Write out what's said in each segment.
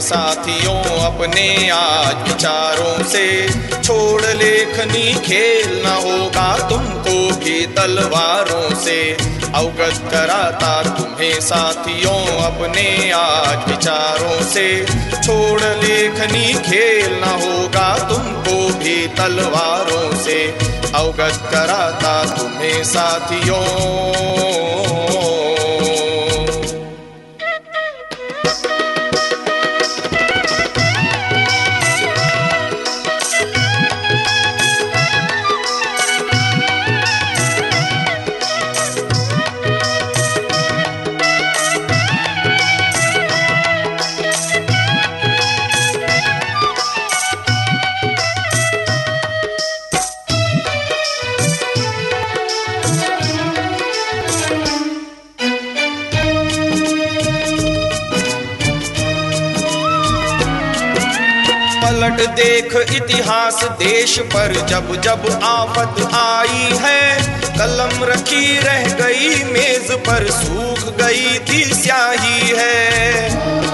साथियों, अपने आज विचारों से छोड़ लेखनी खेल न होगा तुमको भी तलवारों से। अवगत कराता तुम्हें साथियों, अपने आज विचारों से छोड़ लेखनी खेल न होगा तुमको भी तलवारों से। अवगत कराता तुम्हें साथियों। पलट देख इतिहास देश पर जब जब आफत आई है, कलम रखी रह गई मेज पर, सूख गई थी स्याही है।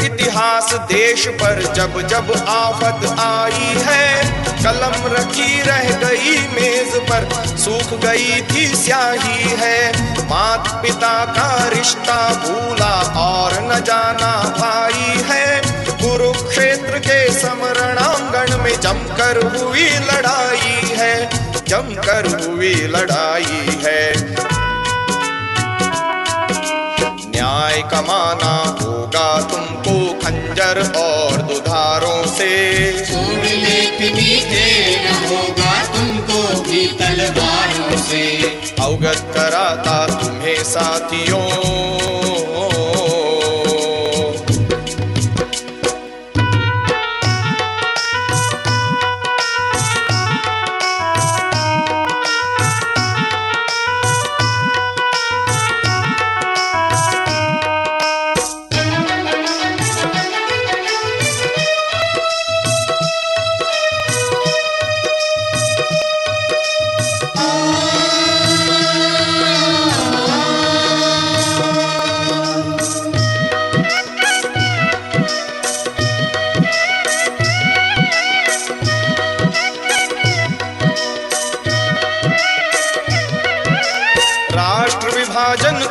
इतिहास देश पर जब जब आफत आई है, कलम रखी रह गई मेज पर, सूख गई थी स्याही है। मात पिता का रिश्ता भूला और न जाना भाई है। कुरुक्षेत्र के समरणांगण में जमकर हुई लड़ाई है, जमकर हुई लड़ाई है। न्याय कमाना अवगत कराता तुम्हें साथियों।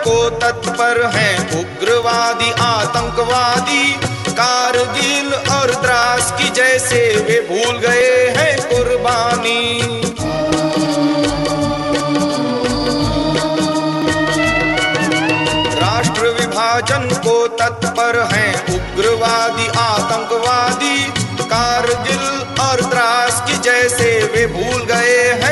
को तत्पर हैं उग्रवादी, आतंकवादी। कारगिल और द्रास की जैसे वे भूल गए हैं कुर्बानी। राष्ट्र विभाजन को तत्पर हैं उग्रवादी, आतंकवादी। कारगिल और द्रास की जैसे वे भूल गए हैं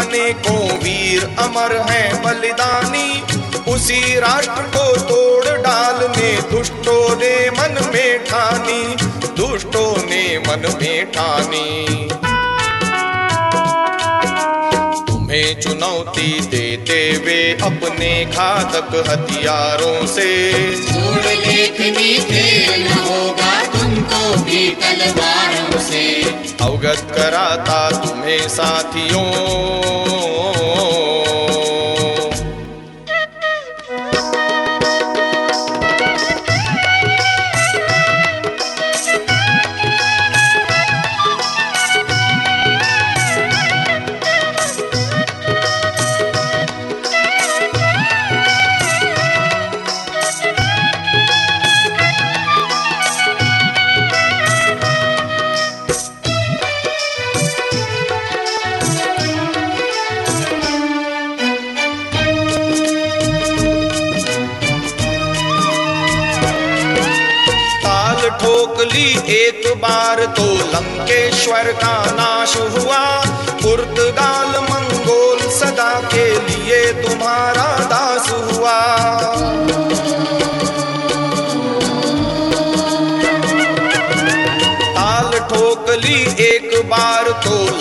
अनेकों वीर अमर हैं बलिदानी। उसी राष्ट्र को तोड़ डालने दुष्टों ने मन में ठानी। दुष्टों ने मन में ठानी। तुम्हें चुनौती देते वे अपने घातक हथियारों से। अवगत कराता तुम्हें साथियों। ठोक एक बार तो लंकेश्वर का नाश हुआ। पुर्तगाल मंगोल सदा के लिए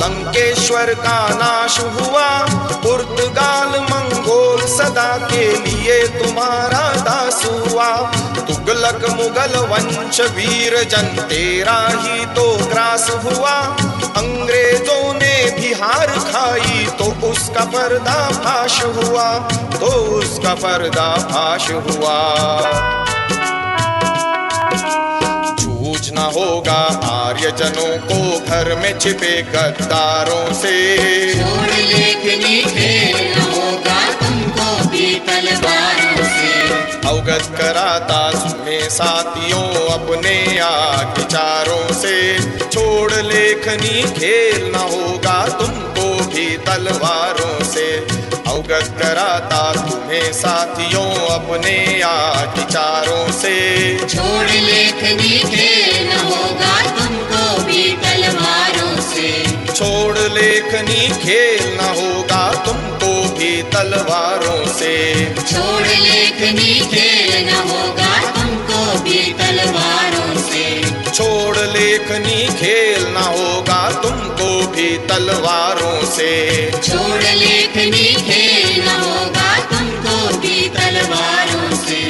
लंकेश्वर का नाश हुआ। पुर्तगाल मंगोल सदा के लिए तुम्हारा दास हुआ। तुगलक मुगल वंश वीर जन तेरा ही तो ग्रास हुआ। अंग्रेज़ों ने भी हार खाई तो उसका पर्दा फाश हुआ। तो उसका पर्दा फाश हुआ। जूझना होगा। आर्य जनों को घर में छिपे गद्दारों से। छोड़ लेखनी खेल होगा तुमको भी तलवारों से। अवगत कराता तुम्हें साथियों अपने आग विचारों से। छोड़ लेखनी खेल न होगा तुमको भी तलवारों से। अवगत कराता तुम्हें साथियों अपने आग विचारों से। छोड़ लेखनी लेखनी खेल न होगा तुमको भी तलवारों से। छोड़ लेखनी खेल न होगा तुमको भी तलवारों से। छोड़ लेखनी खेल न होगा तुमको भी तलवारों से। छोड़ लेखनी खेल न होगा तुमको भी तलवारों से।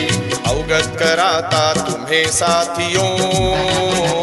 अवगत कराता तुम्हें साथियों।